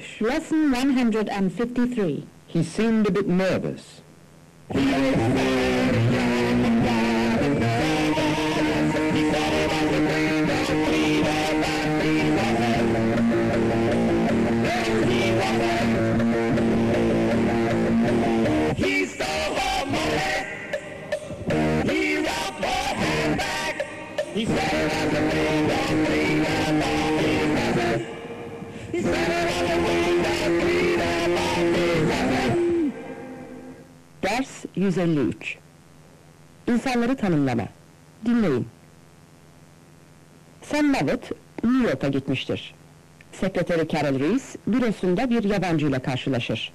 English. Lesson 153. He seemed a bit nervous. 153. İnsanları tanımlama. Dinleyin. Sam Lovett, New York'a gitmiştir. Sekreteri Carol Reese, bürosunda bir yabancıyla karşılaşır.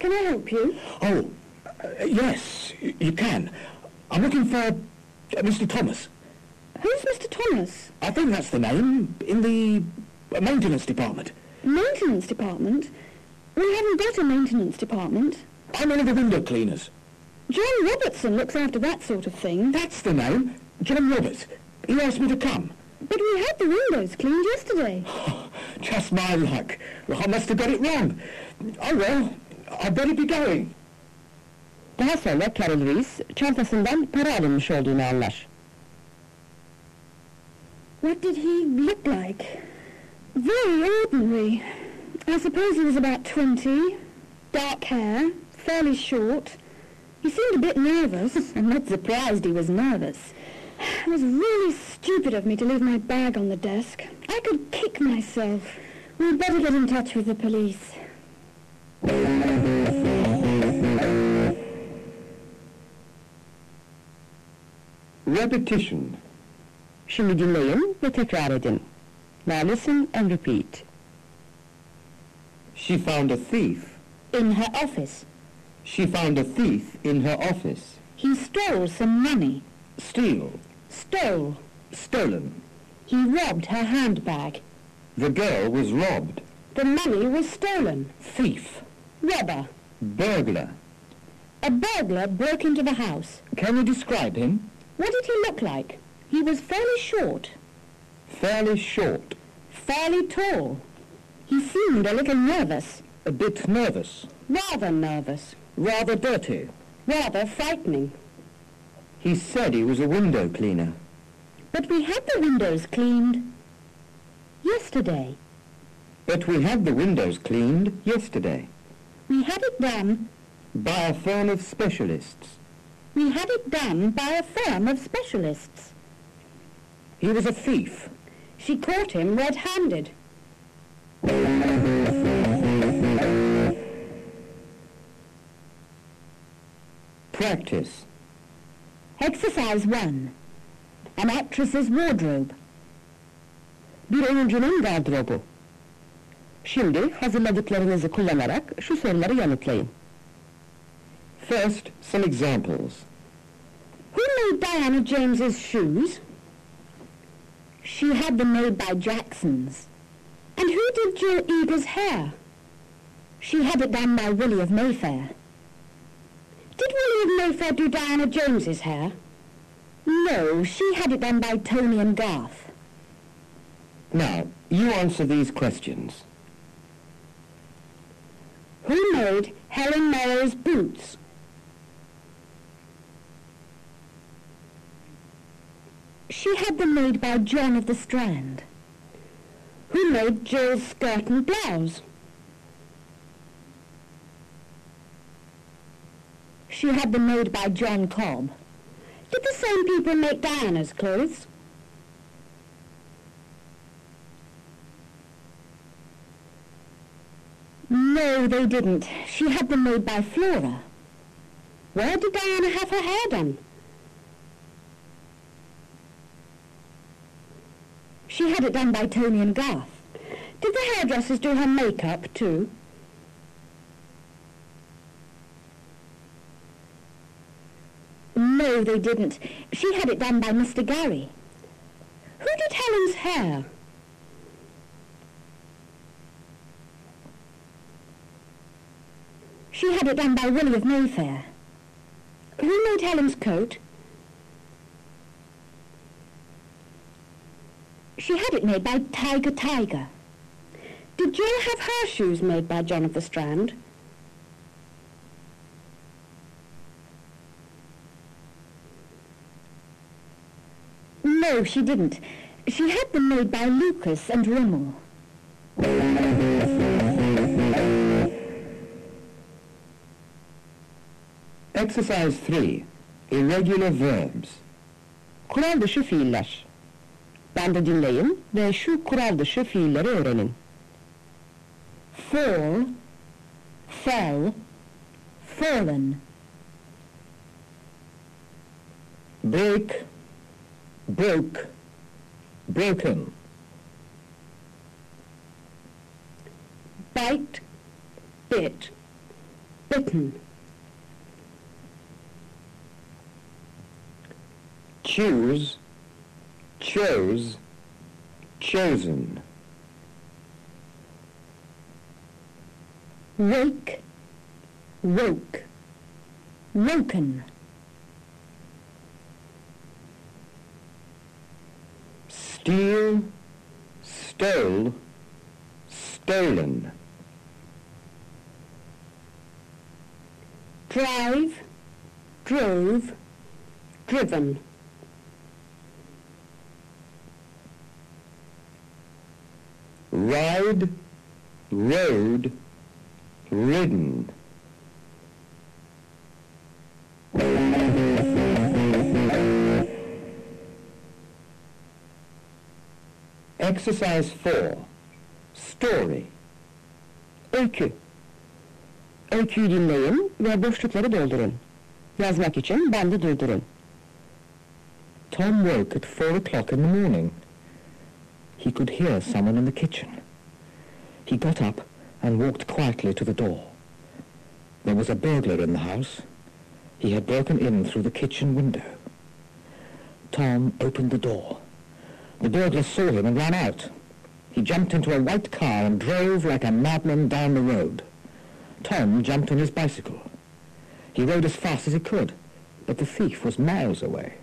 Can I help you? Oh, yes, you can. I'm looking for uh, Mr. Thomas. Who's Mr. Thomas? I think that's the name in the maintenance department. Maintenance department? We haven't got a maintenance department. I'm one of the window cleaners. John Robertson looks after that sort of thing. That's the name. John Roberts. He asked me to come. But we had the windows cleaned yesterday. Just my luck. I must have got it wrong. Oh well, I'd better be going. Daha sonra Carol Reese, çantasından para alınmış olduğunu anlar. What did he look like? Very ordinary. I suppose he was about twenty. Dark hair, fairly short. He seemed a bit nervous. I'm not surprised he was nervous. It was really stupid of me to leave my bag on the desk. I could kick myself. We'd better get in touch with the police. Repetition. Şimdi dinleyin ve tekrar edin. Now listen and repeat. She found a thief. In her office, She found a thief in her office. he stole some money. Steal. Stole. Stolen. He robbed her handbag. The girl was robbed. The money was stolen. Thief. Robber. Burglar. A burglar broke into the house. Can you describe him? What did he look like? He was fairly short, Fairly short. fairly tall. He seemed a little nervous, A bit nervous. rather nervous, Rather dirty. rather frightening. He said he was a window cleaner. But we had the windows cleaned yesterday. But we had the windows cleaned yesterday We had it done. by a firm of specialists. We had it done by a firm of specialists. He was a thief. She caught him red-handed. Practice. Exercise 1. An actress's wardrobe. Bir oyuncunun gardırobu. Şimdi hazırladıklarınızı kullanarak şu soruları yanıtlayın. First, some examples. Who made Diana James's shoes? She had them made by Jackson's. And who did Jill Eager's hair? She had it done by Willie of Mayfair. Did William Mayfair do Diana Jones's hair? No, she had it done by Tony and Garth. Now, you answer these questions. Who made Helen Merrill's boots? She had them made by John of the Strand. Who made Jill's skirt and blouse? She had them made by John Cobb. Did the same people make Diana's clothes? No, they didn't. She had them made by Flora. Where did Diana have her hair done? She had it done by Tony and Garth. Did the hairdressers do her makeup too? No, they didn't. She had it done by Mr. Gary. Who did Helen's hair? She had it done by Willie of Mayfair. Who made Helen's coat? She had it made by Tiger Tiger. Did Jill have her shoes made by John of the Strand? No, she didn't. She had them made by Lucas and Rimmel. Exercise 3. Irregular verbs. Kural dışı fiiller. Ben de dinleyin ve şu kural dışı fiilleri öğrenin. Fall, fell, fallen. Break, broke, broken. Bite, bit, bitten. Choose, chose, chosen. Wake, woke, woken. Steal, stole, stolen. Drive, drove, driven. Ride, rode, ridden. Exercise 4. Story. Öykü. Öyküyü dinleyin ve boşlukları doldurun. Yazmak için bandı durdurun. Tom woke at four o'clock in the morning. He could hear someone in the kitchen. He got up and walked quietly to the door. There was a burglar in the house. He had broken in through the kitchen window. Tom opened the door. The burglar saw him and ran out. He jumped into a white car and drove like a madman down the road. Tom jumped on his bicycle. He rode as fast as he could, but the thief was miles away.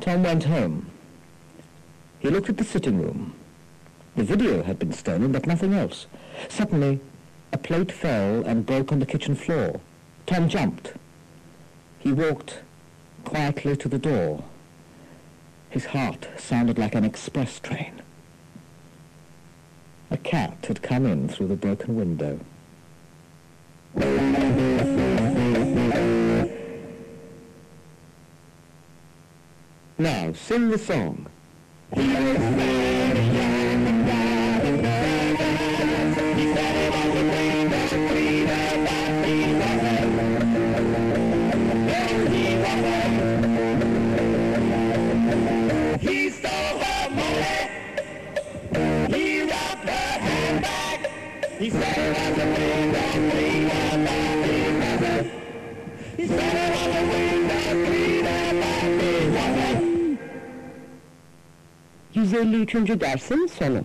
Tom went home. He looked at the sitting room. The video had been stolen, but nothing else. Suddenly, a plate fell and broke on the kitchen floor. Tom jumped. He walked quietly to the door. His heart sounded like an express train. A cat had come in through the broken window. Now, sing the song. He set her on the window, clean about his mother. He set her on the window, clean about his mother. 153. dersin sonu.